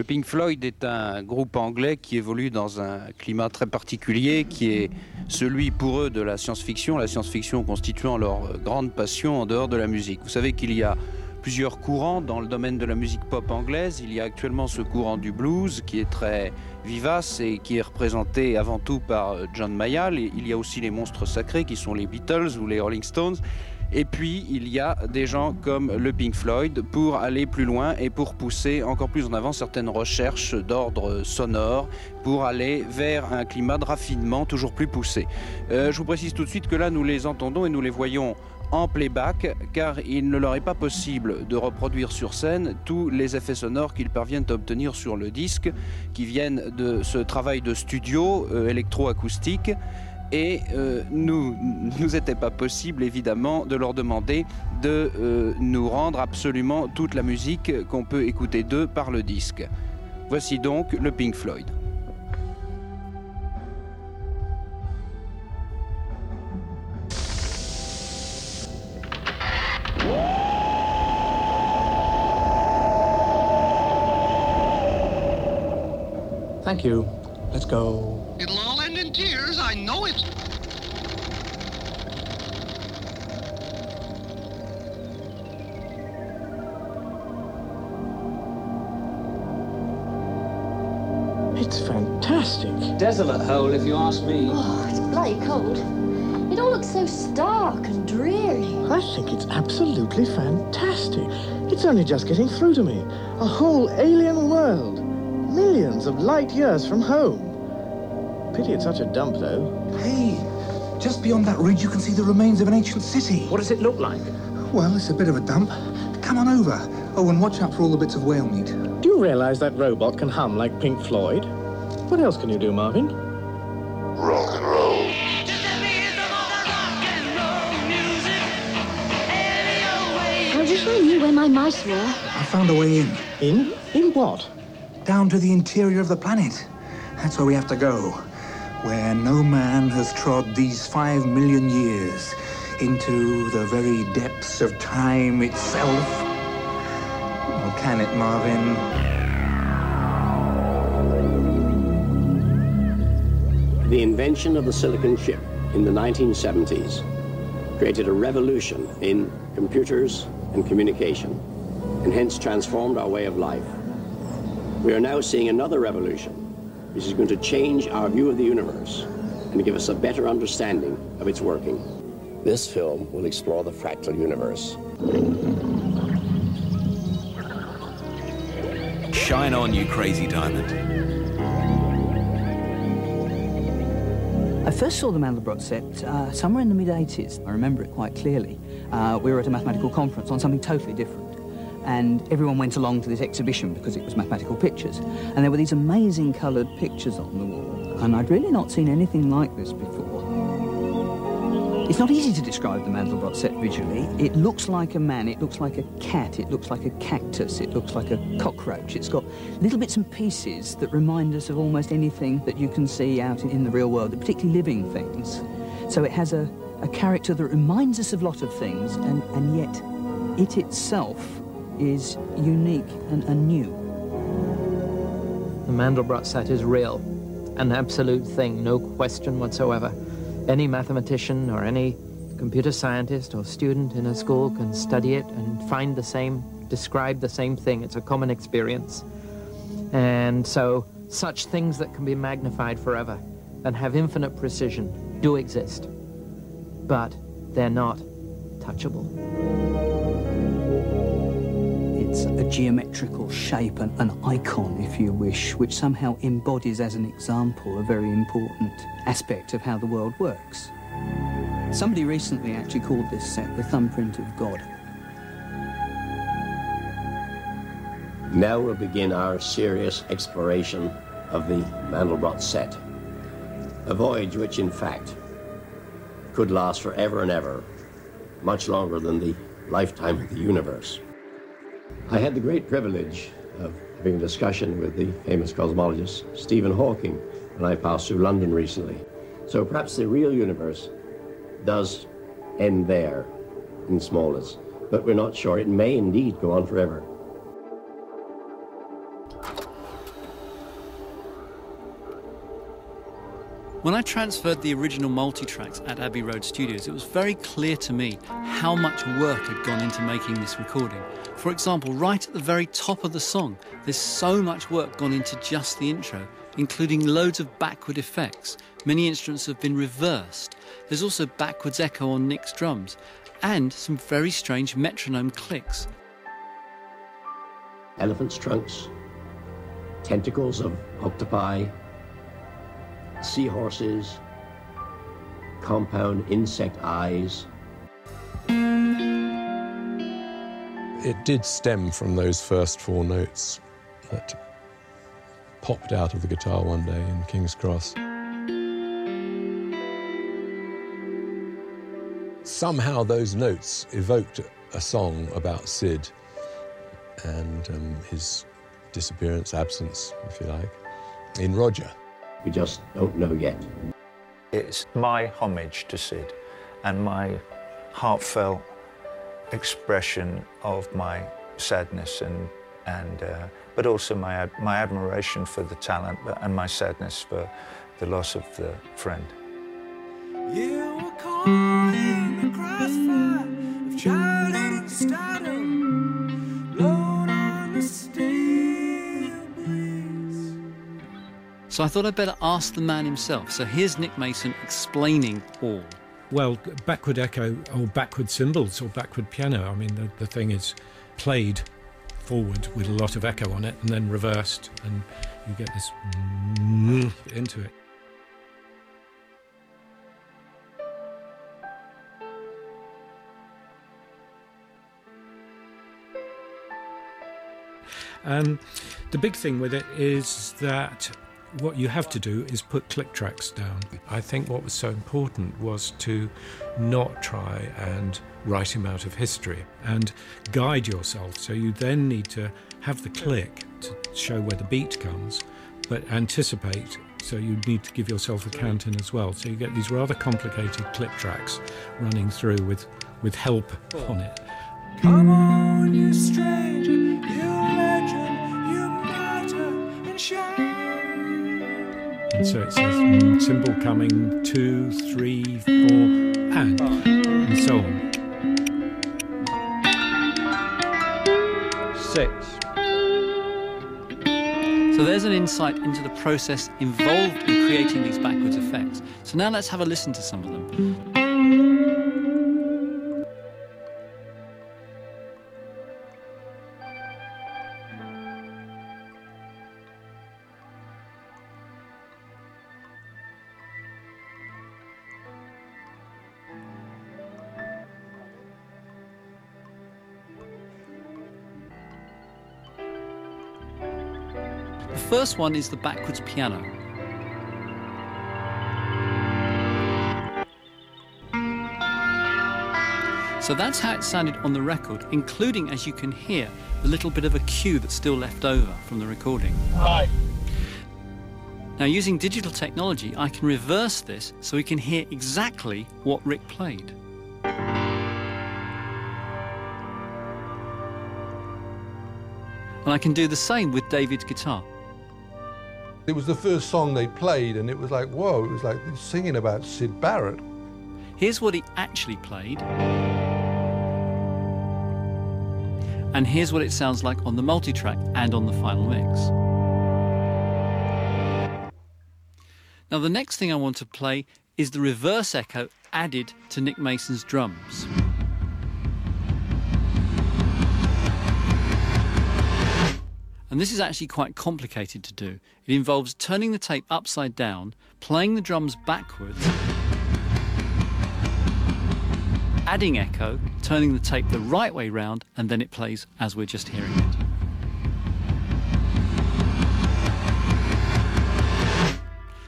Le Pink Floyd est un groupe anglais qui évolue dans un climat très particulier, qui est celui pour eux de la science-fiction, la science-fiction constituant leur grande passion en dehors de la musique. Vous savez qu'il y a plusieurs courants dans le domaine de la musique pop anglaise. Il y a actuellement ce courant du blues qui est très vivace et qui est représenté avant tout par John Mayall. Il y a aussi les monstres sacrés qui sont les Beatles ou les Rolling Stones. Et puis, il y a des gens comme le Pink Floyd pour aller plus loin et pour pousser encore plus en avant certaines recherches d'ordre sonore, pour aller vers un climat de raffinement toujours plus poussé. Euh, je vous précise tout de suite que là, nous les entendons et nous les voyons en playback, car il ne leur est pas possible de reproduire sur scène tous les effets sonores qu'ils parviennent à obtenir sur le disque, qui viennent de ce travail de studio euh, électroacoustique et euh, nous nous était pas possible évidemment de leur demander de euh, nous rendre absolument toute la musique qu'on peut écouter d'eux par le disque. Voici donc le Pink Floyd. Thank you. Let's go. I know it. It's fantastic. Desolate hole, if you ask me. Oh, it's bloody cold. It all looks so stark and dreary. I think it's absolutely fantastic. It's only just getting through to me. A whole alien world. Millions of light years from home. Pity it's such a dump, though. Hey, just beyond that ridge, you can see the remains of an ancient city. What does it look like? Well, it's a bit of a dump. Come on over. Oh, and watch out for all the bits of whale meat. Do you realize that robot can hum like Pink Floyd? What else can you do, Marvin? Rock and roll. I wish I knew where my mice were. I found a way in. In? In what? Down to the interior of the planet. That's where we have to go. Where no man has trod these five million years. Into the very depths of time itself. Or can it, Marvin? The invention of the silicon chip in the 1970s created a revolution in computers and communication, and hence transformed our way of life. We are now seeing another revolution, which is going to change our view of the universe and give us a better understanding of its working. This film will explore the fractal universe. Shine on, you crazy diamond. I first saw the Mandelbrot set uh, somewhere in the mid 80s. I remember it quite clearly. Uh, we were at a mathematical conference on something totally different. And everyone went along to this exhibition because it was mathematical pictures. And there were these amazing coloured pictures on the wall. And I'd really not seen anything like this before. It's not easy to describe the Mandelbrot set visually. It looks like a man, it looks like a cat, it looks like a cactus, it looks like a cockroach. It's got little bits and pieces that remind us of almost anything that you can see out in the real world, particularly living things. So it has a, a character that reminds us of a lot of things, and, and yet it itself is unique and, and new. The Mandelbrot set is real, an absolute thing, no question whatsoever. Any mathematician or any computer scientist or student in a school can study it and find the same, describe the same thing. It's a common experience. And so, such things that can be magnified forever and have infinite precision do exist. But they're not touchable. A geometrical shape, an, an icon, if you wish, which somehow embodies as an example a very important aspect of how the world works. Somebody recently actually called this set the thumbprint of God. Now we'll begin our serious exploration of the Mandelbrot set. A voyage which, in fact, could last forever and ever, much longer than the lifetime of the universe. I had the great privilege of having a discussion with the famous cosmologist Stephen Hawking when I passed through London recently. So perhaps the real universe does end there in smallness, but we're not sure. It may indeed go on forever. When I transferred the original multi-tracks at Abbey Road Studios, it was very clear to me how much work had gone into making this recording. For example, right at the very top of the song, there's so much work gone into just the intro, including loads of backward effects. Many instruments have been reversed. There's also backwards echo on Nick's drums, and some very strange metronome clicks. Elephants' trunks, tentacles of octopi, seahorses, compound insect eyes. It did stem from those first four notes that popped out of the guitar one day in King's Cross. Somehow those notes evoked a song about Syd and um, his disappearance, absence, if you like, in Roger. We just don't know yet. It's my homage to Syd and my heartfelt expression of my sadness and, and uh, but also my, my admiration for the talent and my sadness for the loss of the friend. You were caught in the crossfire of childhood and stardom, blown on the steel breeze. So I thought I'd better ask the man himself. So here's Nick Mason explaining all. Well, backward echo or backward cymbals or backward piano, I mean, the, the thing is played forward with a lot of echo on it and then reversed, and you get this into it. And the big thing with it is that what you have to do is put click tracks down. I think what was so important was to not try and write him out of history and guide yourself. So you then need to have the click to show where the beat comes, but anticipate. So you need to give yourself a count in as well. So you get these rather complicated click tracks running through with, with help on it. Come on, you stranger, And so it says cymbal coming, two, three, four, and, and so on. Six. So there's an insight into the process involved in creating these backwards effects. So now let's have a listen to some of them. First one is the backwards piano. So that's how it sounded on the record, including, as you can hear, the little bit of a cue that's still left over from the recording. Hi. Now, using digital technology, I can reverse this so we can hear exactly what Rick played. And I can do the same with David's guitar. It was the first song they played, and it was like, whoa, it was like singing about Syd Barrett. Here's what he actually played. And here's what it sounds like on the multitrack and on the final mix. Now, the next thing I want to play is the reverse echo added to Nick Mason's drums. And this is actually quite complicated to do. It involves turning the tape upside down, playing the drums backwards, adding echo, turning the tape the right way round, and then it plays as we're just hearing it.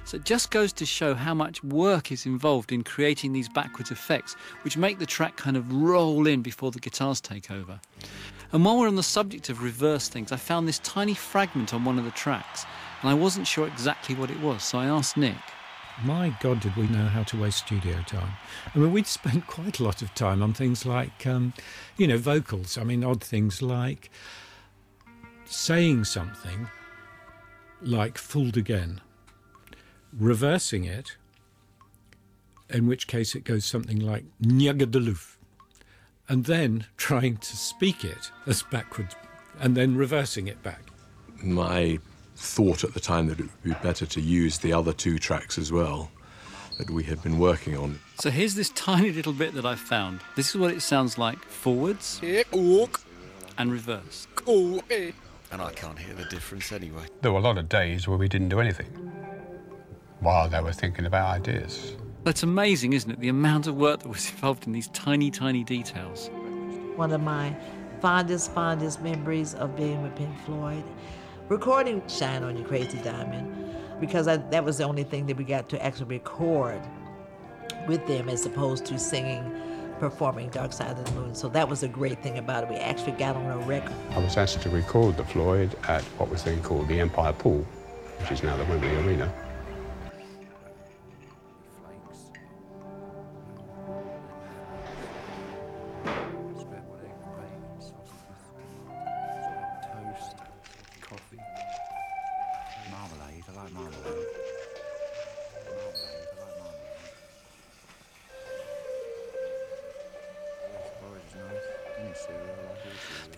So it just goes to show how much work is involved in creating these backwards effects, which make the track kind of roll in before the guitars take over. And while we're on the subject of reverse things, I found this tiny fragment on one of the tracks, and I wasn't sure exactly what it was, so I asked Nick. My God, did we know how to waste studio time? I mean, we'd spent quite a lot of time on things like, um, you know, vocals. I mean, odd things like saying something like fooled again, reversing it, in which case it goes something like Nyagadaloof, and then trying to speak it as backwards and then reversing it back. My thought at the time that it would be better to use the other two tracks as well that we had been working on. So here's this tiny little bit that I found. This is what it sounds like forwards and reverse. Eh? And I can't hear the difference anyway. There were a lot of days where we didn't do anything while they were thinking about ideas. That's amazing, isn't it? The amount of work that was involved in these tiny, tiny details. One of my fondest, fondest memories of being with Pink Floyd, recording Shine On You Crazy Diamond, because I, that was the only thing that we got to actually record with them as opposed to singing, performing Dark Side of the Moon. So that was a great thing about it. We actually got on a record. I was asked to record the Floyd at what was then called the Empire Pool, which is now the Wembley Arena.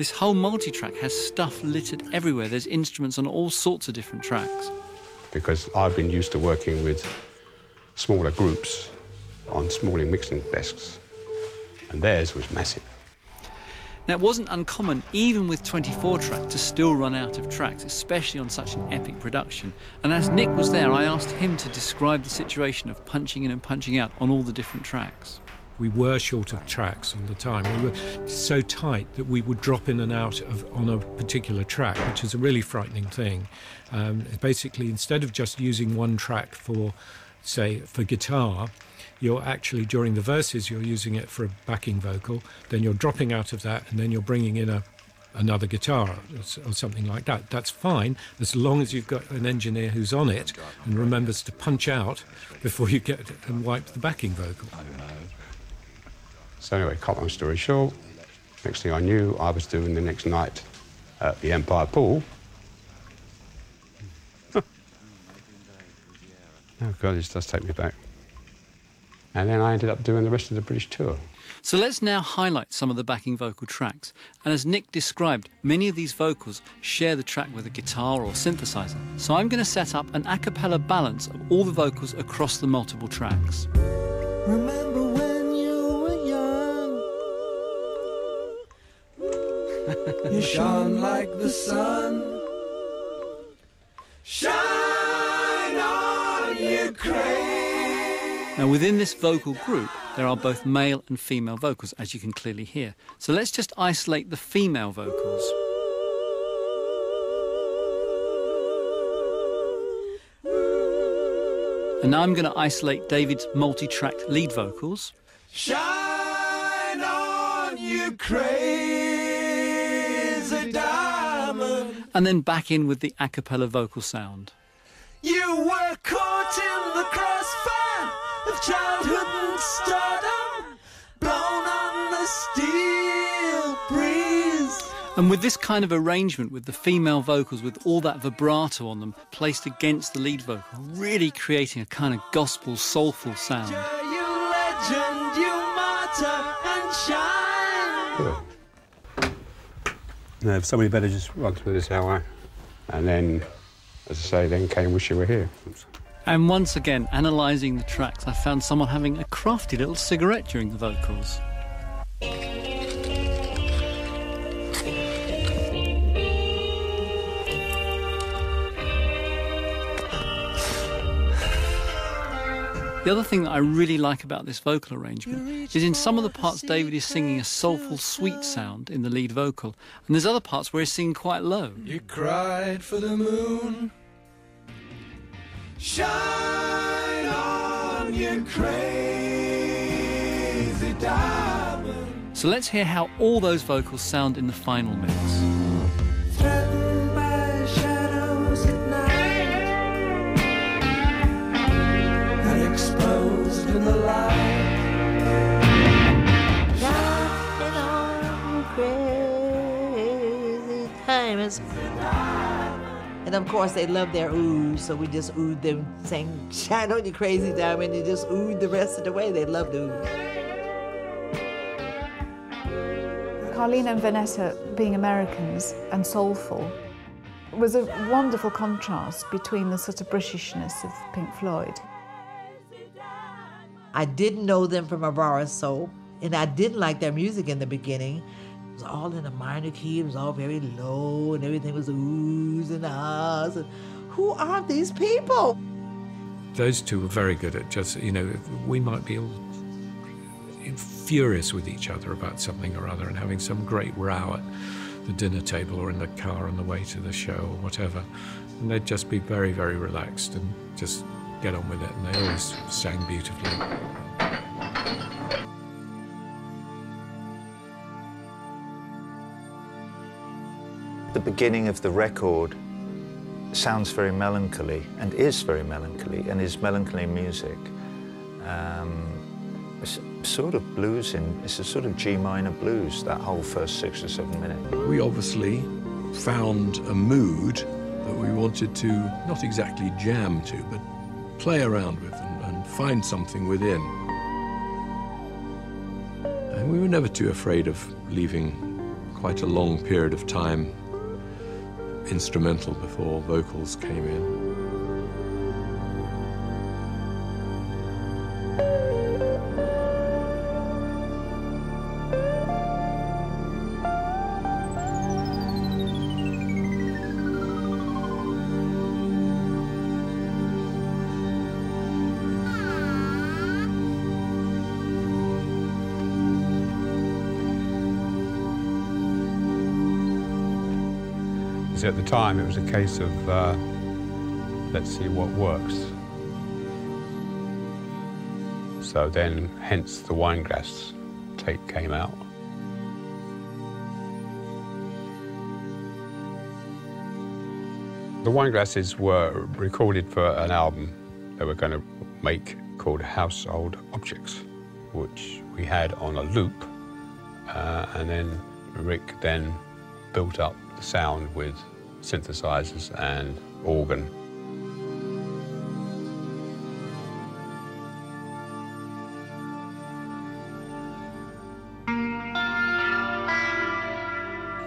This whole multi track has stuff littered everywhere. There's instruments on all sorts of different tracks. Because I've been used to working with smaller groups on smaller mixing desks, and theirs was massive. Now, it wasn't uncommon, even with 24 track, to still run out of tracks, especially on such an epic production. And as Nick was there, I asked him to describe the situation of punching in and punching out on all the different tracks. We were short of tracks all the time. We were so tight that we would drop in and out of on a particular track, which is a really frightening thing. Um, basically, instead of just using one track for, say, for guitar, you're actually during the verses you're using it for a backing vocal. Then you're dropping out of that, and then you're bringing in a another guitar or, or something like that. That's fine as long as you've got an engineer who's on it and remembers to punch out before you get and wipe the backing vocal. So anyway, cut long story short, next thing I knew, I was doing the next night at the Empire Pool. oh God, this does take me back. And then I ended up doing the rest of the British tour. So let's now highlight some of the backing vocal tracks. And as Nick described, many of these vocals share the track with a guitar or synthesizer. So I'm going to set up an a cappella balance of all the vocals across the multiple tracks. Remember you shone like the sun. Shine on, crazy. Now, within this vocal group, there are both male and female vocals, as you can clearly hear. So let's just isolate the female vocals. And now I'm going to isolate David's multi tracked lead vocals. Shine on, you crazy diamond. And then back in with the a cappella vocal sound. You were caught in the crossfire of childhood and stardom, blown on the steel breeze. And with this kind of arrangement, with the female vocals, with all that vibrato on them placed against the lead vocal, really creating a kind of gospel, soulful sound. You legend, you martyr, and shine. No, somebody better just run through this hour. Eh? And then, as I say, then came Wish You Were Here. And once again, analysing the tracks, I found someone having a crafty little cigarette during the vocals. The other thing that I really like about this vocal arrangement is in some of the parts David is singing a soulful, sweet sound in the lead vocal, and there's other parts where he's singing quite low. You cried for the moon. Shine on, you crazy diamond. So let's hear how all those vocals sound in the final mix. And of course, they love their oohs, so we just oohed them, saying, Shine on You Crazy Diamond, and just oohed the rest of the way. They loved ooh. Carlena and Venetta, being Americans and soulful, was a wonderful contrast between the sort of Britishness of Pink Floyd. I didn't know them from a bar of soap, and I didn't like their music in the beginning. It was all in a minor key, it was all very low, and everything was oohs and ahs. And who are these people? Those two were very good at just, you know, we might be all furious with each other about something or other and having some great row at the dinner table or in the car on the way to the show or whatever. And they'd just be very, very relaxed and just get on with it. And they always sang beautifully. The beginning of the record sounds very melancholy and is very melancholy and is melancholy music. Um, it's sort of blues in, it's a sort of G minor blues, that whole first six or seven minutes. We obviously found a mood that we wanted to not exactly jam to, but play around with and, and find something within. And we were never too afraid of leaving quite a long period of time instrumental before vocals came in. Time it was a case of uh, let's see what works. So then, hence the Wineglass tape came out. The Wineglasses were recorded for an album they were going to make called Household Objects, which we had on a loop, uh, and then Rick then built up the sound with synthesizers and organ.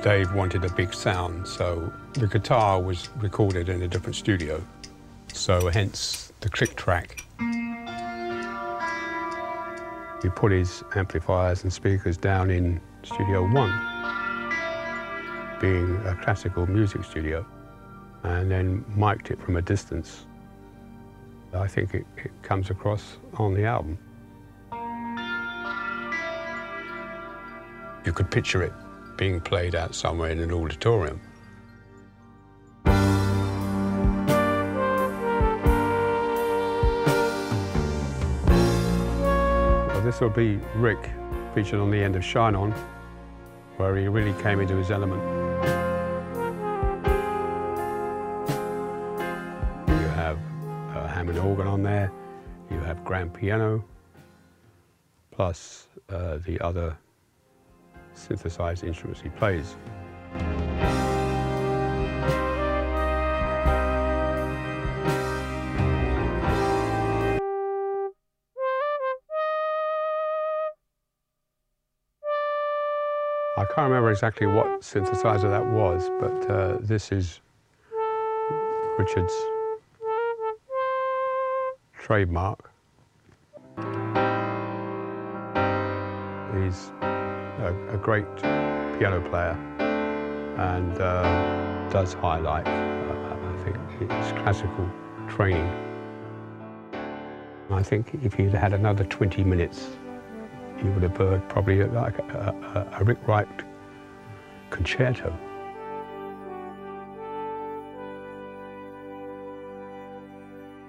Dave wanted a big sound, so the guitar was recorded in a different studio. So hence the click track. He put his amplifiers and speakers down in Studio One being a classical music studio and then mic'd it from a distance. I think it, it comes across on the album. You could picture it being played out somewhere in an auditorium. Well, this will be Rick featured on the end of Shine On, where he really came into his element. Grand piano, plus uh, the other synthesized instruments he plays. I can't remember exactly what synthesizer that was, but uh, this is Richard's trademark. He's a, a great piano player and uh, does highlight, uh, I think, his classical training. I think if he'd had another 20 minutes, he would have heard probably like a, a, a Rick Wright concerto.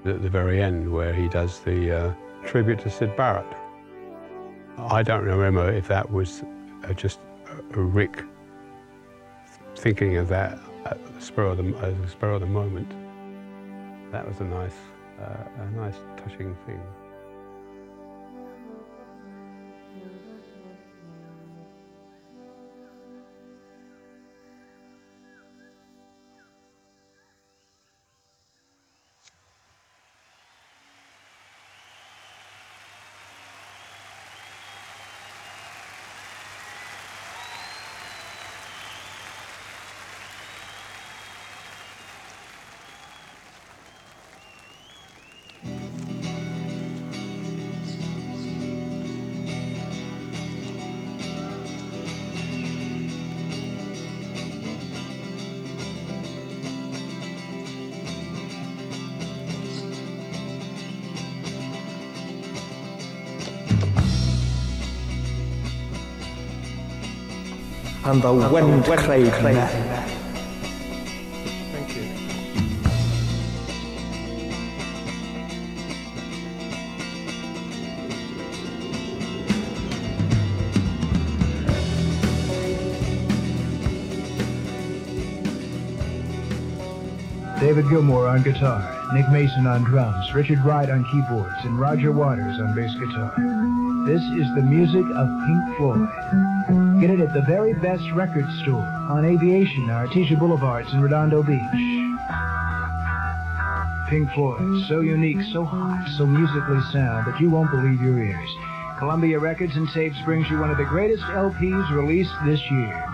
at the very end where he does the uh, tribute to Syd Barrett. I don't remember if that was uh, just a Rick thinking of that at the spur of the, at the, spur of the moment. That was a nice, uh, a nice touching thing. And the wind clave net. Thank you. David Gilmour on guitar, Nick Mason on drums, Richard Wright on keyboards, and Roger Waters on bass guitar. This is the music of Pink Floyd. Get it at the very best record store on Aviation, Artesia Boulevards in Redondo Beach. Pink Floyd, so unique, so hot, so musically sound that you won't believe your ears. Columbia Records and Tapes brings you one of the greatest LPs released this year.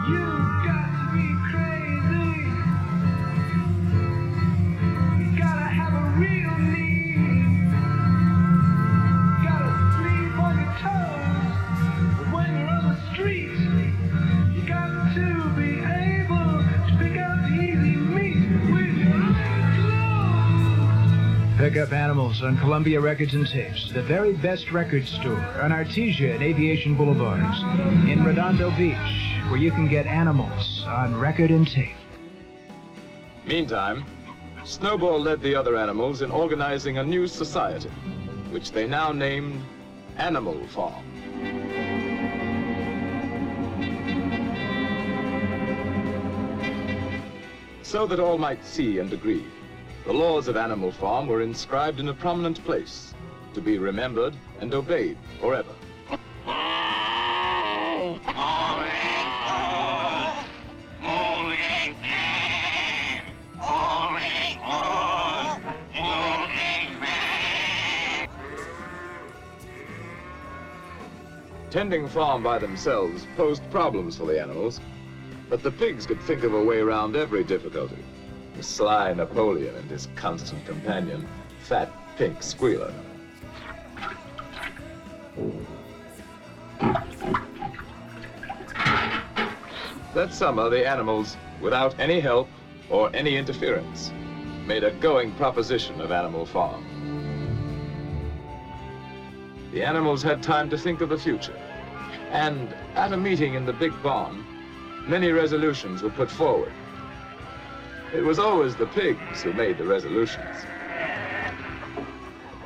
Pick up Animals on Columbia Records and Tapes, the very best record store on Artesia and Aviation Boulevards in Redondo Beach, where you can get Animals on record and tape. Meantime, Snowball led the other animals in organizing a new society, which they now named Animal Farm. So that all might see and agree, the laws of Animal Farm were inscribed in a prominent place, to be remembered and obeyed forever. Tending farm by themselves posed problems for the animals, but the pigs could think of a way around every difficulty. The sly Napoleon and his constant companion, Fat Pink Squealer. That summer, the animals, without any help or any interference, made a going proposition of Animal Farm. The animals had time to think of the future. And at a meeting in the big barn, many resolutions were put forward. It was always the pigs who made the resolutions.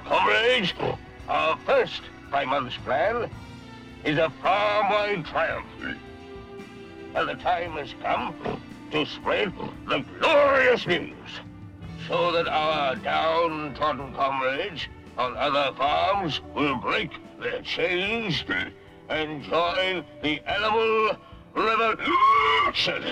Comrades, our first five-months plan is a farm-wide triumph. And the time has come to spread the glorious news so that our downtrodden comrades on other farms will break their chains and join the animal revolution.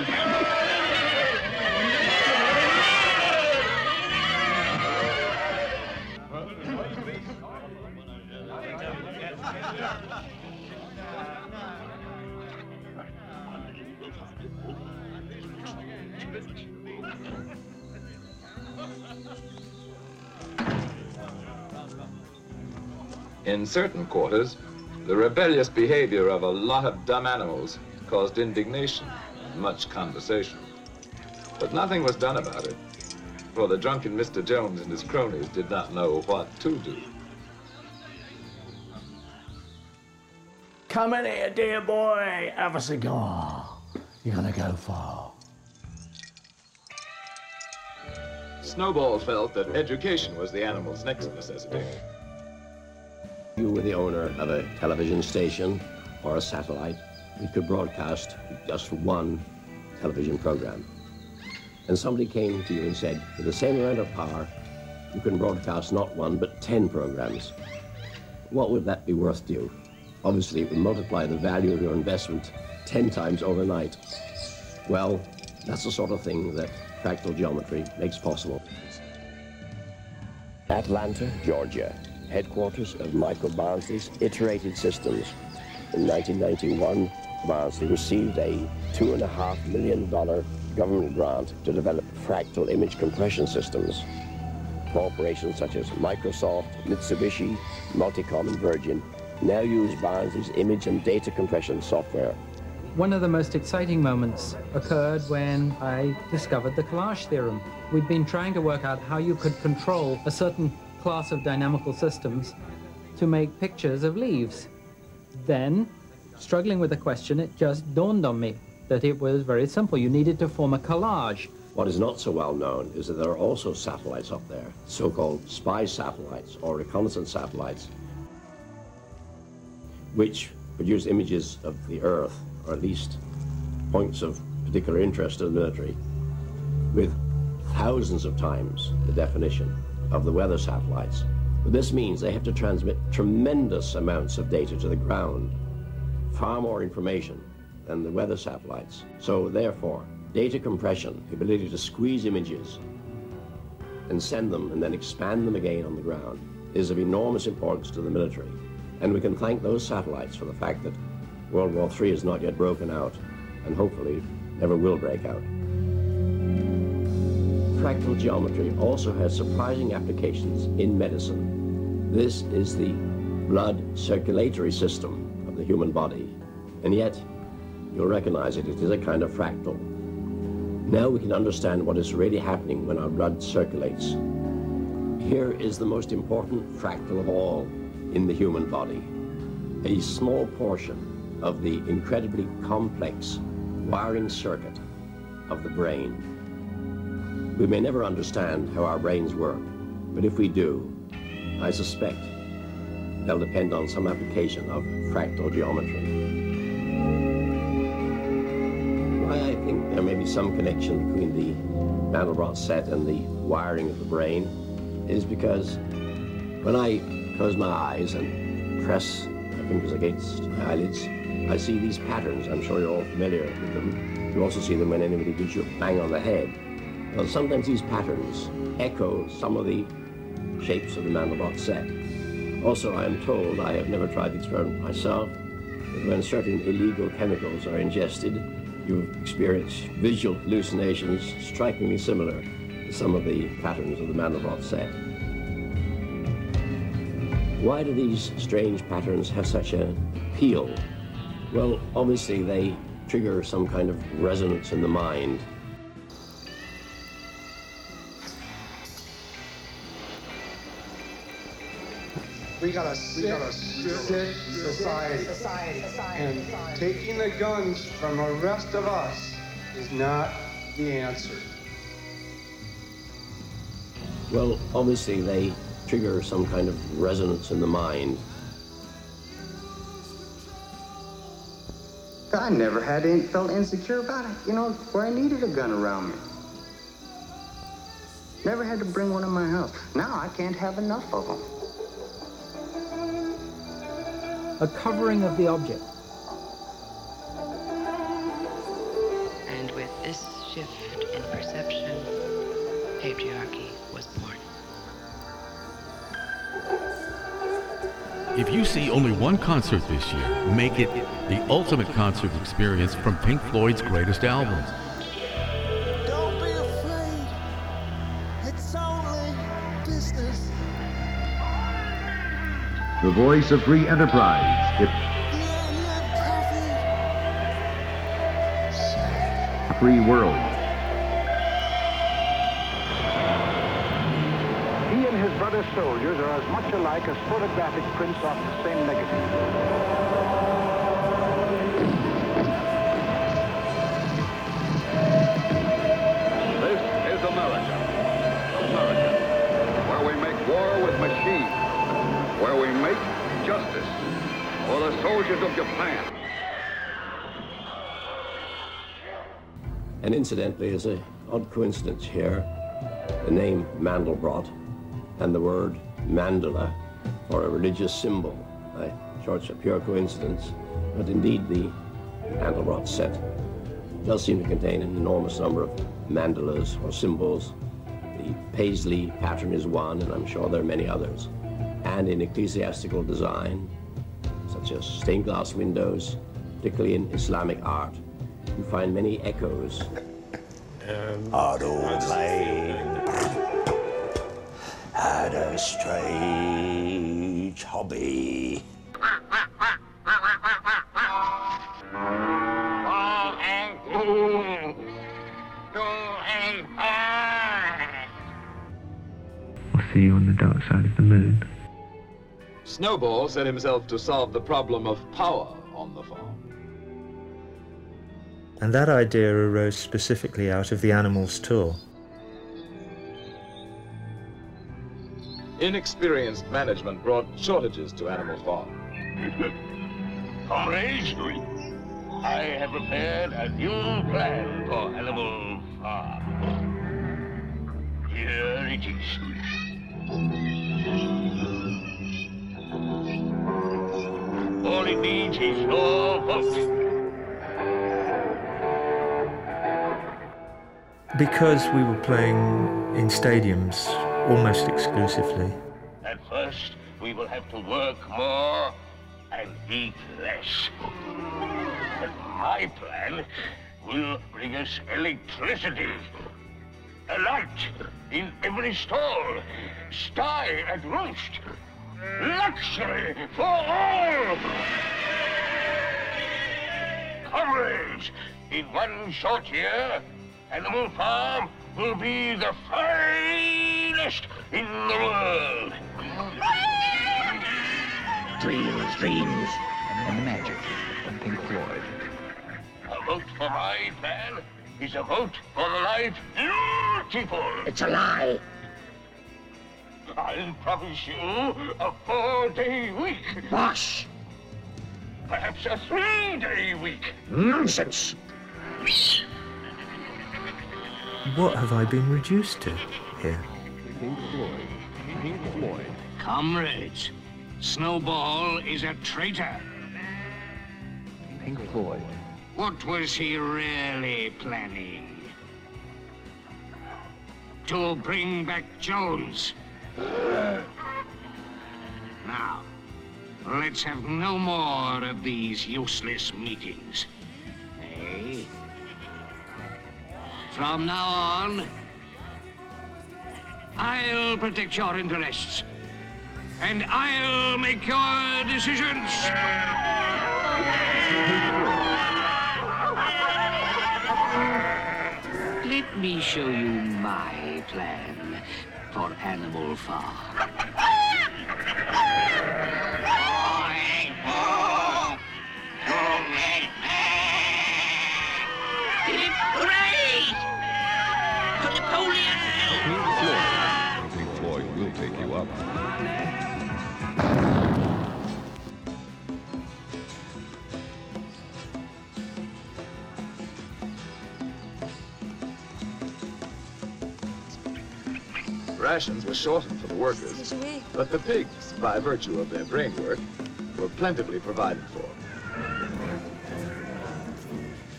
In certain quarters, the rebellious behavior of a lot of dumb animals caused indignation and much conversation. But nothing was done about it, for the drunken Mr. Jones and his cronies did not know what to do. Come in here, dear boy. Have a cigar. You're gonna go far. Snowball felt that education was the animal's next necessity. You were the owner of a television station or a satellite. You could broadcast just one television program. And somebody came to you and said, with the same amount of power, you can broadcast not one, but 10 programs. What would that be worth to you? Obviously, it would multiply the value of your investment 10 times overnight. Well, that's the sort of thing that fractal geometry makes possible. Atlanta, Georgia, headquarters of Michael Barnsley's Iterated Systems. In 1991, Barnsley received a $2.5 million government grant to develop fractal image compression systems. Corporations such as Microsoft, Mitsubishi, Multicom, and Virgin now use Barnsley's image and data compression software. One of the most exciting moments occurred when I discovered the collage theorem. We'd been trying to work out how you could control a certain class of dynamical systems to make pictures of leaves. Then, struggling with the question, it just dawned on me. that it was very simple. You needed to form a collage. What is not so well known is that there are also satellites up there, so-called spy satellites or reconnaissance satellites, which produce images of the Earth, or at least points of particular interest to the military, with thousands of times the definition of the weather satellites. This means they have to transmit tremendous amounts of data to the ground, far more information than the weather satellites. So therefore, data compression, the ability to squeeze images and send them and then expand them again on the ground, is of enormous importance to the military. And we can thank those satellites for the fact that World War III is not yet broken out and hopefully never will break out. Fractal geometry also has surprising applications in medicine. This is the blood circulatory system of the human body, and yet you'll recognize it, it is a kind of fractal. Now we can understand what is really happening when our blood circulates. Here is the most important fractal of all in the human body. A small portion of the incredibly complex wiring circuit of the brain. We may never understand how our brains work, but if we do, I suspect they'll depend on some application of fractal geometry. Why I think there may be some connection between the Mandelbrot set and the wiring of the brain is because when I close my eyes and press my fingers against my eyelids, I see these patterns. I'm sure you're all familiar with them. You also see them when anybody gives you a bang on the head. Well, sometimes these patterns echo some of the shapes of the Mandelbrot set. Also, I am told, I have never tried the experiment myself, that when certain illegal chemicals are ingested, you experience visual hallucinations strikingly similar to some of the patterns of the Mandelbrot set. Why do these strange patterns have such an appeal? Well, obviously they trigger some kind of resonance in the mind. We got a sick, sick society. And taking the guns from the rest of us is not the answer. Well, obviously they trigger some kind of resonance in the mind. I never had any, felt insecure about it, you know, where I needed a gun around me. Never had to bring one in my house. Now I can't have enough of them. A covering of the object. And with this shift in perception, patriarchy was born. If you see only one concert this year, make it the ultimate concert experience from Pink Floyd's greatest albums. Don't be afraid. It's only business. The voice of free enterprise. It's a free world. He and his brother soldiers are as much alike as photographic prints off the same negative. This is America. America. Where we make war with machines. Where we make justice for the soldiers of Japan. And incidentally, as an odd coincidence here, the name Mandelbrot and the word mandala, or a religious symbol. I'm sure it's a pure coincidence, but indeed the Mandelbrot set does seem to contain an enormous number of mandalas or symbols. The paisley pattern is one, and I'm sure there are many others. And in ecclesiastical design, such as stained glass windows, particularly in Islamic art, you find many echoes. Otto Lane had a strange hobby. I'll see you on the dark side of the moon. Snowball set himself to solve the problem of power on the farm. And that idea arose specifically out of the Animals tour. Inexperienced management brought shortages to Animal Farm. Comrades, I have prepared a new plan for Animal Farm. Here it is. All it needs is your vote. Because we were playing in stadiums almost exclusively, At first, we will have to work more and eat less. But my plan will bring us electricity. A light in every stall. Sty and roost. Luxury for all! Comrades, in one short year, Animal Farm will be the finest in the world. Dreams, dreams, and the magic of Pink Floyd. A vote for my plan is a vote for the life beautiful. It's a lie. I'll promise you a four-day week. Bosh! Perhaps a three-day week. Nonsense! what have I been reduced to here? Pink Floyd. Pink Floyd. Comrades, Snowball is a traitor. Pink Floyd. What was he really planning? To bring back Jones. Now, let's have no more of these useless meetings. Eh? From now on, I'll protect your interests. And I'll make your decisions. Let me show you my plan for Animal Farm. Rations were shortened for the workers, but the pigs, by virtue of their brain work, were plentifully provided for.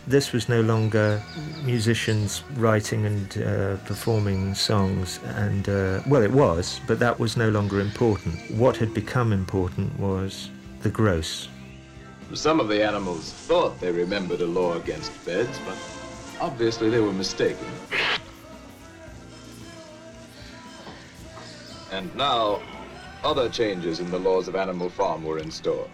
This was no longer musicians writing and uh, performing songs, and uh, well, it was, but that was no longer important. What had become important was the gross. Some of the animals thought they remembered a law against beds, but obviously they were mistaken. And now, other changes in the laws of Animal Farm were in store.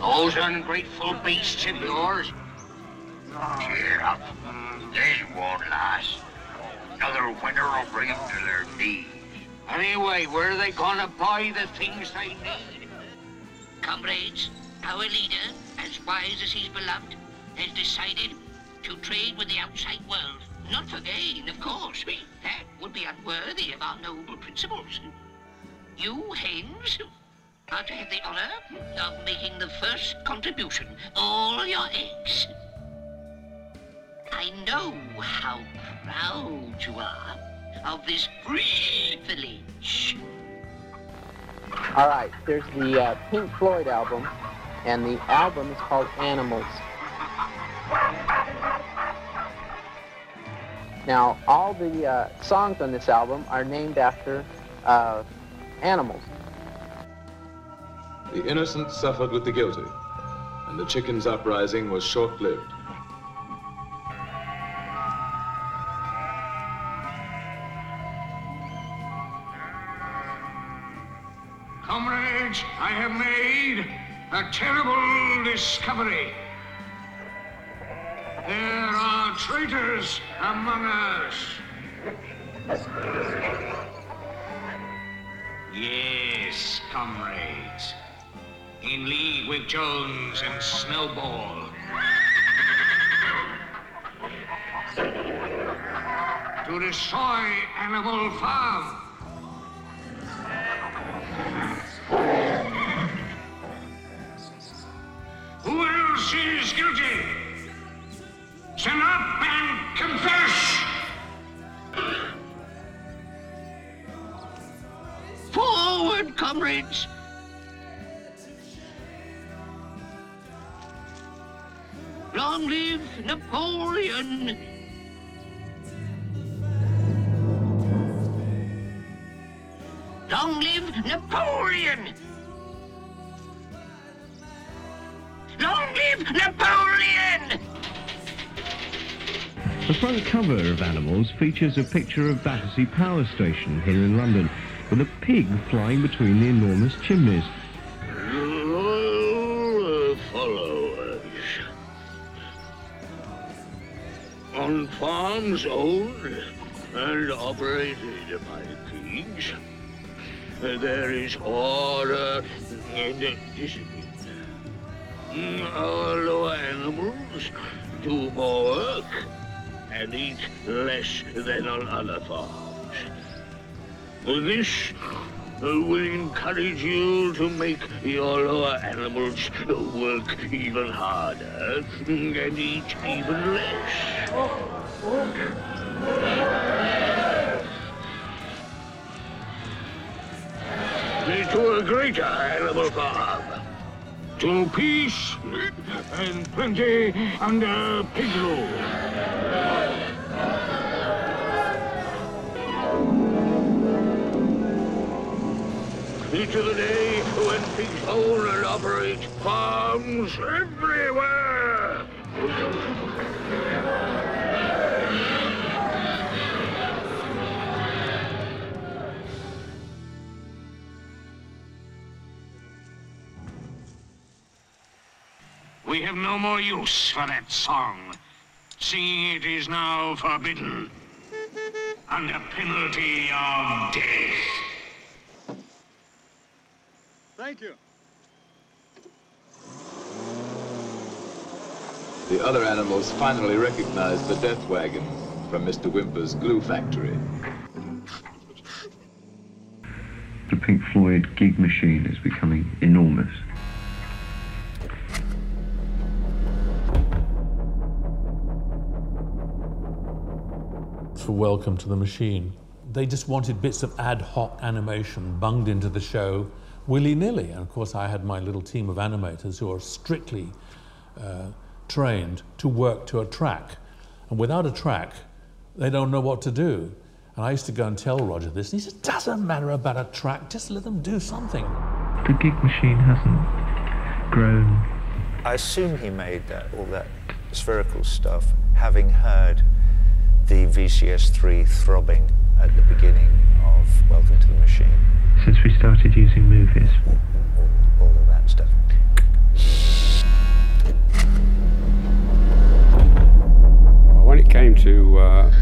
Those ungrateful beasts of yours. Cheer up. They won't last. Another winter will bring them to their knees. Anyway, where are they gonna buy the things they need? Comrades, our leader, as wise as he's beloved, has decided to trade with the outside world. Not for gain, of course. That would be unworthy of our noble principles. You, hens, are to have the honor of making the first contribution. All your eggs. I know how proud you are of this privilege. All right, there's the uh, Pink Floyd album, and the album is called Animals. Now, all the uh, songs on this album are named after uh, animals. The innocent suffered with the guilty, and the chickens' uprising was short-lived. A terrible discovery. There are traitors among us. Yes, comrades. In league with Jones and Snowball. To destroy Animal Farm. Who else is guilty? Stand up and confess! Forward, comrades! Long live Napoleon! Long live Napoleon! Napoleon! The front cover of Animals features a picture of Battersea Power Station here in London, with a pig flying between the enormous chimneys. Loyal followers. On farms owned and operated by pigs, there is order and discipline. Our lower animals do more work and eat less than on other farms. This uh, will encourage you to make your lower animals work even harder and eat even less. To a greater animal farm. To peace and plenty under pig rule. to the day when pigs own and operate farms everywhere. We have no more use for that song. Singing it is now forbidden. Under penalty of death. Thank you. The other animals finally recognized the death wagon from Mr. Whymper's glue factory. The Pink Floyd gig machine is becoming enormous. For Welcome to the Machine. They just wanted bits of ad hoc animation bunged into the show willy nilly. And of course, I had my little team of animators who are strictly uh, trained to work to a track. And without a track, they don't know what to do. And I used to go and tell Roger this, and he said, Doesn't matter about a track, just let them do something. The gig machine hasn't grown. I assume he made that all that spherical stuff, having heard the VCS3 throbbing at the beginning of Welcome to the Machine. Since we started using movies. All, all of that stuff. When it came to uh,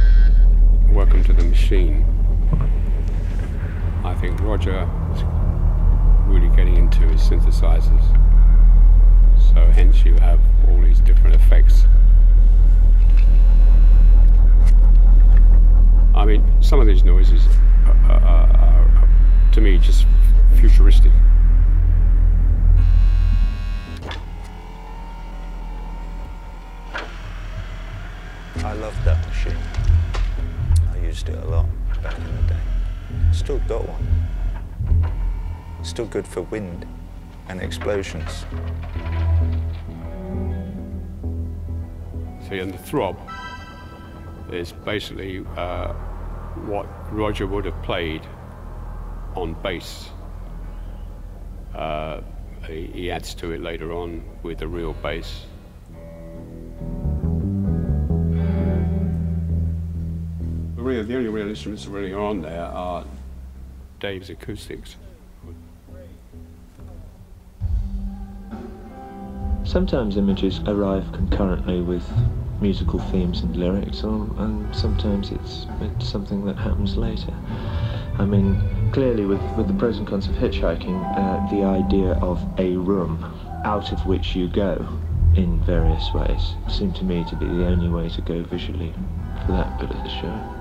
Welcome to the Machine, I think Roger was really getting into his synthesizers. So hence you have all these different effects. I mean, some of these noises are, are, are, are to me, just futuristic. I loved that machine. I used it a lot back in the day. Still got one. Still good for wind and explosions. See, and the throb is basically uh, what Roger would have played on bass. Uh, he, he adds to it later on with the real bass. Really, the only real instruments really on there are Dave's acoustics. Sometimes images arrive concurrently with musical themes and lyrics, or and sometimes it's it's something that happens later. I mean, clearly with with the pros and cons of hitchhiking, uh, the idea of a room out of which you go in various ways seemed to me to be the only way to go visually for that bit of the show.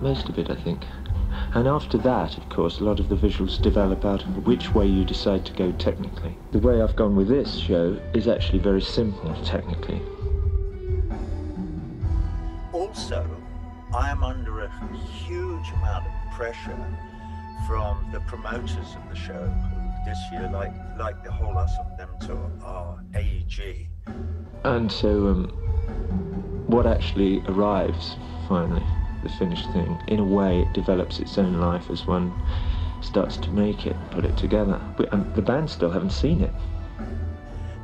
Most of it, I think. And after that, of course, a lot of the visuals develop out of which way you decide to go technically. The way I've gone with this show is actually very simple technically. Also, I am under a huge amount of pressure from the promoters of the show, who this year, like like the whole Us and Them tour, are AEG. And so, um, what actually arrives finally, the finished thing, in a way, it develops its own life as one starts to make it, put it together. We, and the band still haven't seen it.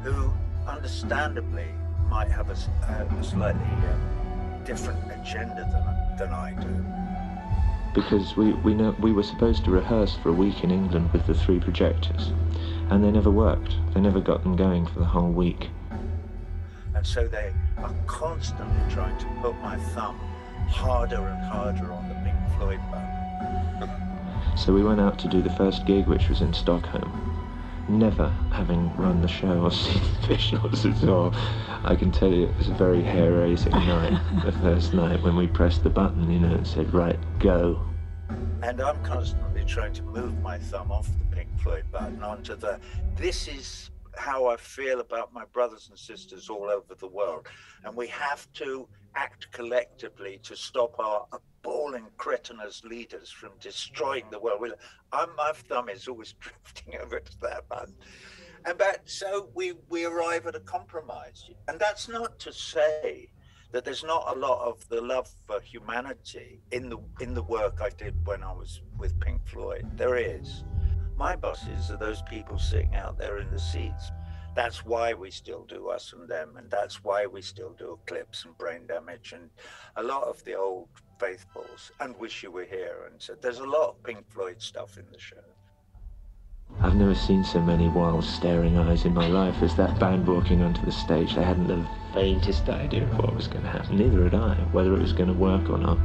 who understandably might have a, uh, a slightly uh, different agenda than, than I do. because we, we know we were supposed to rehearse for a week in England with the three projectors, and they never worked. They never got them going for the whole week. And so they are constantly trying to put my thumb harder and harder on the Pink Floyd button. So we went out to do the first gig, which was in Stockholm. Never having run the show or seen the visuals at all, I can tell you it was a very hair-raising night. The first night when we pressed the button, you know, and said, "Right, go." And I'm constantly trying to move my thumb off the Pink Floyd button onto the this is how I feel about my brothers and sisters all over the world. And we have to act collectively to stop our appalling cretinous leaders from destroying the world. I'm, my thumb is always drifting over to that one. And but so we we arrive at a compromise. And that's not to say that there's not a lot of the love for humanity in the in the work I did when I was with Pink Floyd. There is. My bosses are those people sitting out there in the seats. That's why we still do us and them, and that's why we still do Eclipse and Brain Damage and a lot of the old faithfuls and Wish You Were Here. And so there's a lot of Pink Floyd stuff in the show. I've never seen so many wild, staring eyes in my life as that band walking onto the stage. They hadn't the faintest idea of what was going to happen. Neither had I, whether it was going to work or not.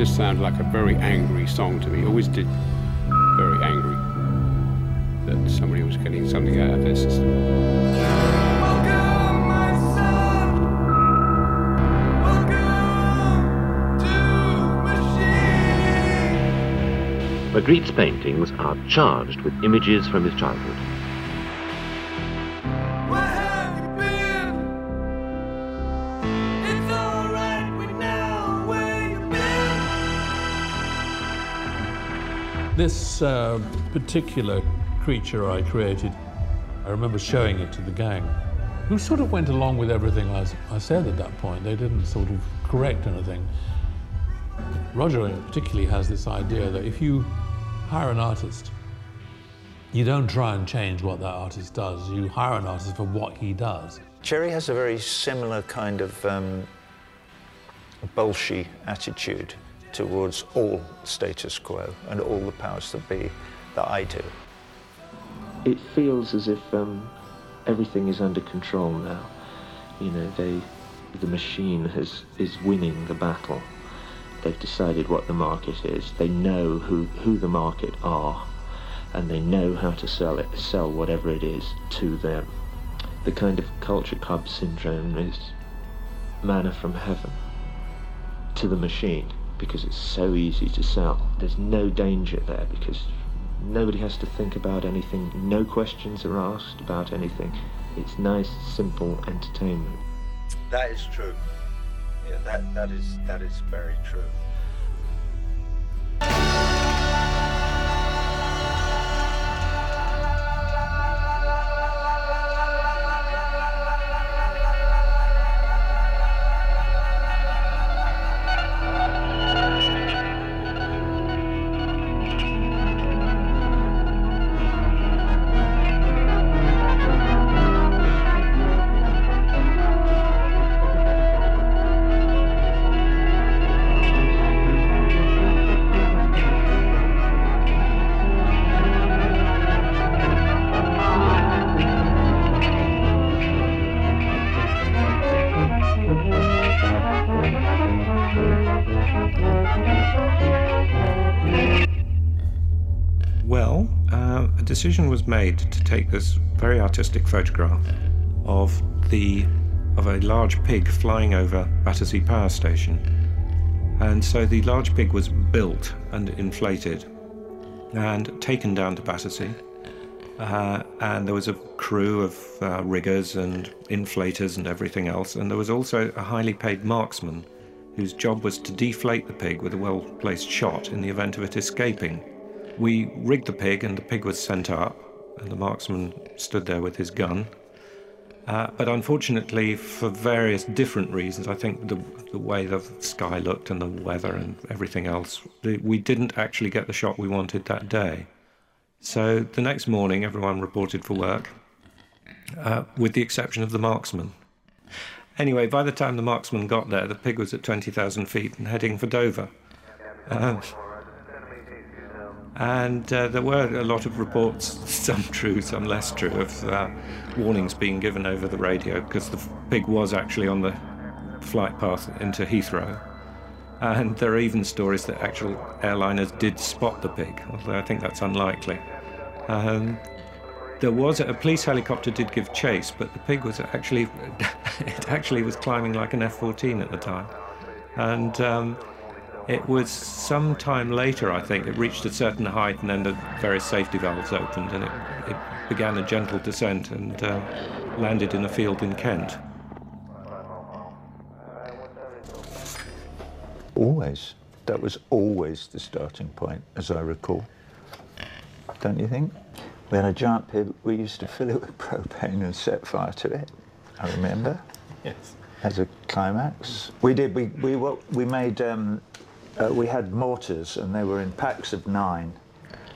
Just sounded like a very angry song to me. It always did very angry that somebody was getting something out of their system. Magritte's paintings are charged with images from his childhood. This uh, particular creature I created, I remember showing it to the gang, who sort of went along with everything I said at that point. They didn't sort of correct anything. Roger particularly has this idea that if you hire an artist, you don't try and change what that artist does. You hire an artist for what he does. Jerry has a very similar kind of um, attitude towards all status quo and all the powers that be that I do. It feels as if um, everything is under control now. You know, they, the machine has is winning the battle. They've decided what the market is. They know who, who the market are, and they know how to sell it, sell whatever it is to them. The kind of culture club syndrome is manna from heaven to the machine because it's so easy to sell. There's no danger there because nobody has to think about anything. No questions are asked about anything. It's nice, simple entertainment. That is true. Yeah, that, that is that is very true. Made to take this very artistic photograph of the of a large pig flying over Battersea Power Station. And so the large pig was built and inflated and taken down to Battersea. Uh, and there was a crew of uh, riggers and inflators and everything else. And there was also a highly paid marksman whose job was to deflate the pig with a well placed shot in the event of it escaping. We rigged the pig, and the pig was sent up, and the marksman stood there with his gun. Uh, but unfortunately, for various different reasons, I think the, the way the sky looked and the weather and everything else, we didn't actually get the shot we wanted that day. So the next morning, everyone reported for work, uh, with the exception of the marksman. Anyway, by the time the marksman got there, the pig was at 20,000 feet and heading for Dover. Uh, and uh, there were a lot of reports, some true, some less true, of uh, warnings being given over the radio because the pig was actually on the flight path into Heathrow. And there are even stories that actual airliners did spot the pig, although I think that's unlikely. Um, there was a police helicopter did give chase, but the pig was actually it actually was climbing like an F-14 at the time, and um, it was some time later, I think, it reached a certain height and then the various safety valves opened and it, it began a gentle descent and uh, landed in a field in Kent. Always. That was always the starting point, as I recall. Don't you think? We had a giant pit, we used to fill it with propane and set fire to it. I remember. yes. As a climax. We did, we, we, we made um, uh, we had mortars and they were in packs of nine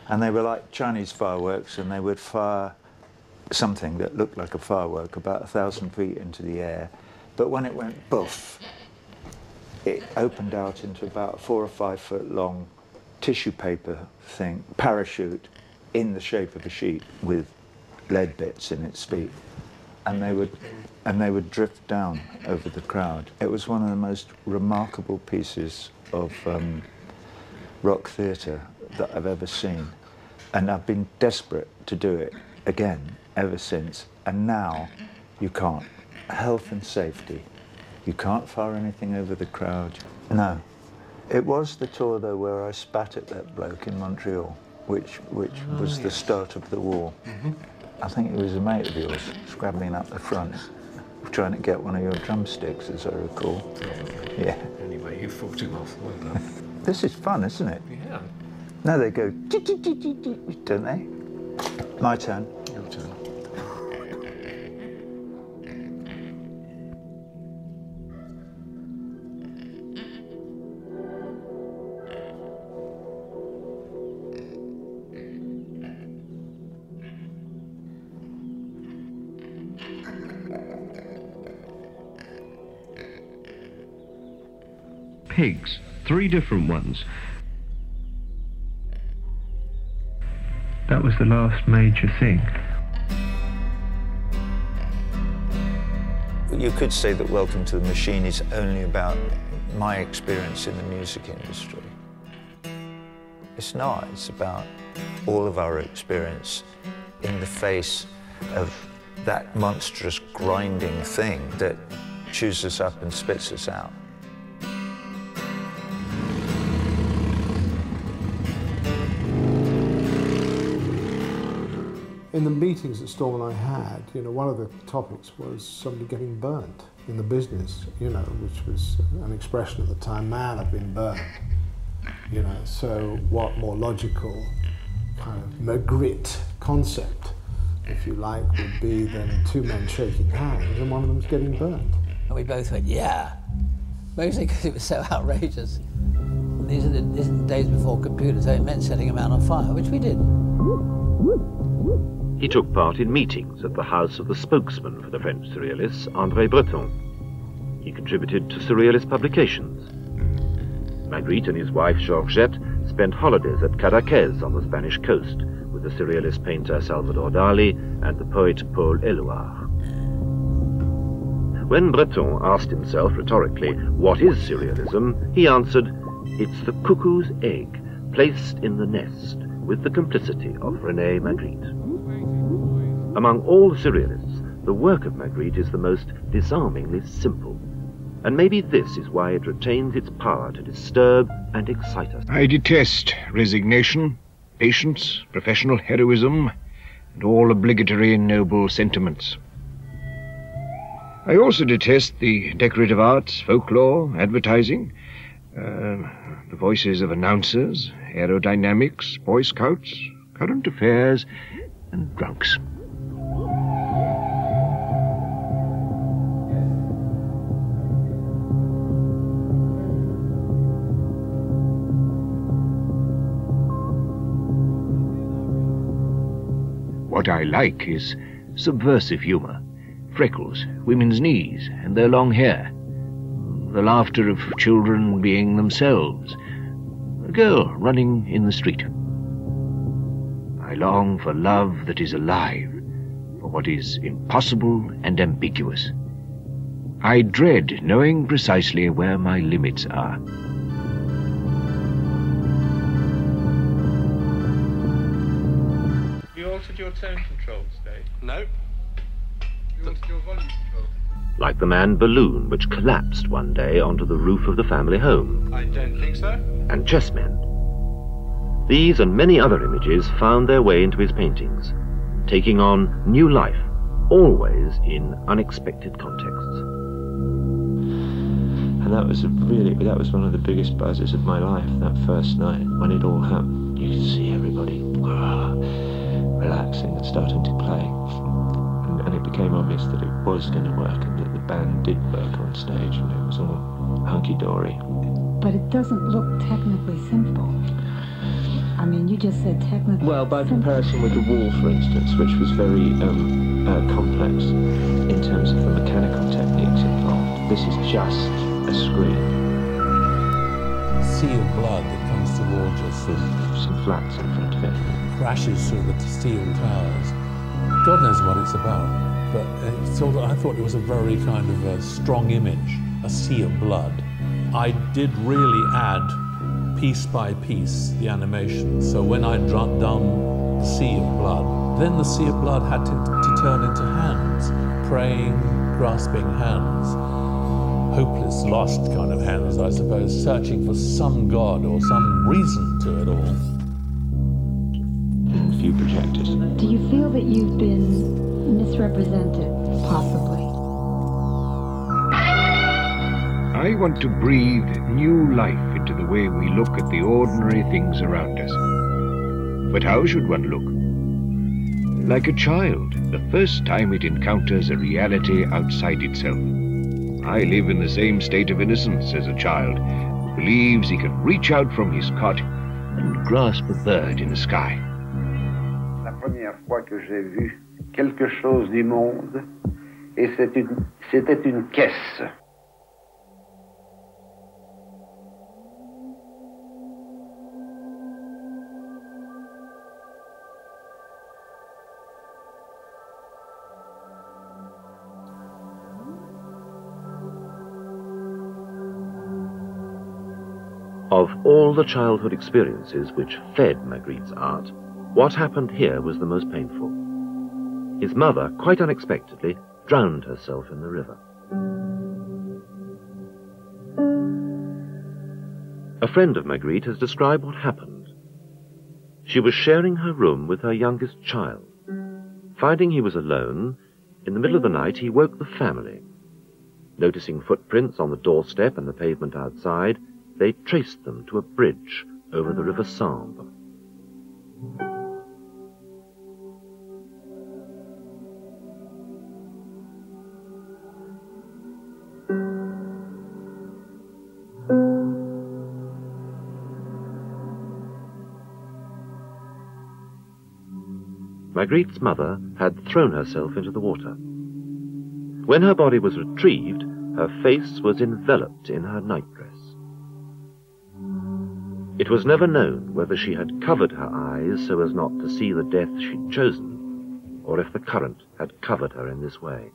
and they were like Chinese fireworks and they would fire something that looked like a firework about a thousand feet into the air. But when it went boof, it opened out into about four or five foot long tissue paper thing, parachute in the shape of a sheet with lead bits in its feet. And they would and they would drift down over the crowd. It was one of the most remarkable pieces of um, rock theatre that I've ever seen. And I've been desperate to do it again ever since. And now you can't. Health and safety. You can't fire anything over the crowd. No. It was the tour, though, where I spat at that bloke in Montreal, which, which oh, was yes. the start of the war. Mm-hmm. I think it was a mate of yours, scrabbling up the front, trying to get one of your drumsticks, as I recall. Yeah you him off. Well done. this is fun, isn't it? Yeah. Now they go, don't they? My turn. Pigs, three different ones. That was the last major thing. You could say that Welcome to the Machine is only about my experience in the music industry. It's not, it's about all of our experience in the face of that monstrous grinding thing that chews us up and spits us out. In the meetings that Storm and I had, you know, one of the topics was somebody getting burnt in the business, you know, which was an expression at the time, man, I've been burnt. You know, so what more logical kind of Magritte concept, if you like, would be than two men shaking hands and one of them's getting burnt. And we both went, yeah, mostly because it was so outrageous. These are, the, days before computers, so it meant setting a man on fire, which we did. He took part in meetings at the house of the spokesman for the French Surrealists, André Breton. He contributed to Surrealist publications. Magritte and his wife Georgette spent holidays at Cadaqués on the Spanish coast with the Surrealist painter Salvador Dali and the poet Paul Éluard. When Breton asked himself rhetorically, what is Surrealism, he answered, it's the cuckoo's egg placed in the nest with the complicity of Rene Magritte. Among all surrealists, the work of Magritte is the most disarmingly simple. And maybe this is why it retains its power to disturb and excite us. I detest resignation, patience, professional heroism, and all obligatory noble sentiments. I also detest the decorative arts, folklore, advertising, uh, the voices of announcers, aerodynamics, Boy Scouts, current affairs, and drunks. What I like is subversive humor, freckles, women's knees, and their long hair, the laughter of children being themselves, a girl running in the street. I long for love that is alive, what is impossible and ambiguous. I dread knowing precisely where my limits are. You altered your tone controls, Dave? No. You altered your volume control? Like the man balloon which collapsed one day onto the roof of the family home, I don't think so. and chessmen. These and many other images found their way into his paintings, taking on new life, always in unexpected contexts. And that was a really that was one of the biggest buzzes of my life. That first night when it all happened, you could see everybody relaxing and starting to play, and, and it became obvious that it was going to work and that the band did work on stage, and it was all hunky dory. But it doesn't look technically simple. I mean, you just said technically. Well, by comparison with the wall, for instance, which was very um, uh, complex in terms of the mechanical techniques involved, this is just a screen. sea of blood that comes towards us and some flats in front of it. crashes through the steel towers. God knows what it's about, but it sort of, I thought it was a very kind of a strong image, a sea of blood. I did really add piece by piece the animation. So when I'd down the sea of blood, then the sea of blood had to, to turn into hands, praying, grasping hands hopeless, lost kind of hands, I suppose, searching for some God or some reason to it all. And a few projectors. Do you feel that you've been misrepresented, possibly? I want to breathe new life into the way we look at the ordinary things around us. But how should one look? Like a child, the first time it encounters a reality outside itself. I live in the same state of innocence as a child who believes he can reach out from his cot and grasp a bird in the sky. La première fois que j'ai vu quelque chose du monde, et c'est une- c'était une caisse. All the childhood experiences which fed Magritte's art, what happened here was the most painful. His mother, quite unexpectedly, drowned herself in the river. A friend of Magritte has described what happened. She was sharing her room with her youngest child. Finding he was alone, in the middle of the night he woke the family. Noticing footprints on the doorstep and the pavement outside, they traced them to a bridge over the River Sambre. Magritte's mother had thrown herself into the water. When her body was retrieved, her face was enveloped in her nightdress. It was never known whether she had covered her eyes so as not to see the death she'd chosen, or if the current had covered her in this way.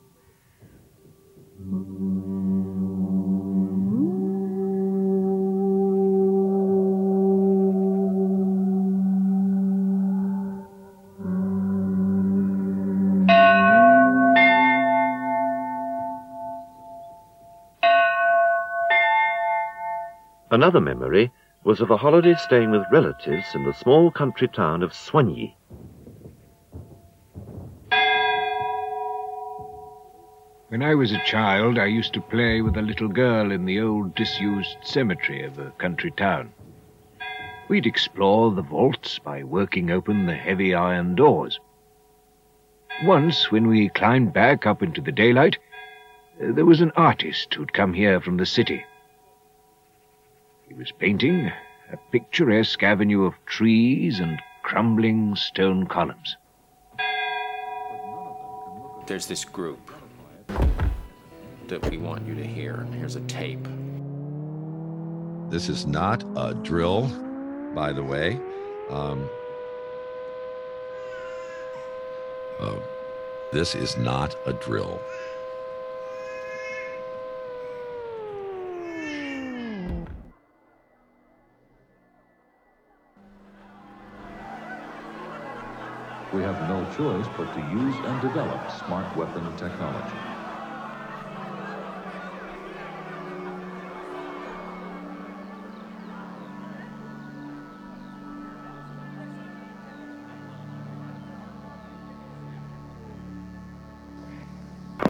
Another memory was of a holiday staying with relatives in the small country town of Soignies. When I was a child, I used to play with a little girl in the old disused cemetery of a country town. We'd explore the vaults by working open the heavy iron doors. Once, when we climbed back up into the daylight, uh, there was an artist who'd come here from the city. He was painting a picturesque avenue of trees and crumbling stone columns. There's this group that we want you to hear. and Here's a tape. This is not a drill, by the way. Um, uh, this is not a drill. We have no choice but to use and develop smart weapon technology.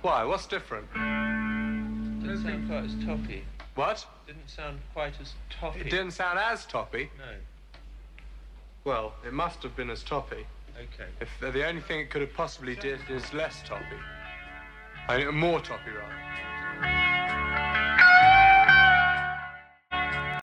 Why? What's different? Didn't sound quite as toppy. What? Didn't sound quite as toppy. It didn't sound as toppy. No. Well, it must have been as toppy. Okay. If the only thing it could have possibly did is less toppy. I mean, more toppy, rather.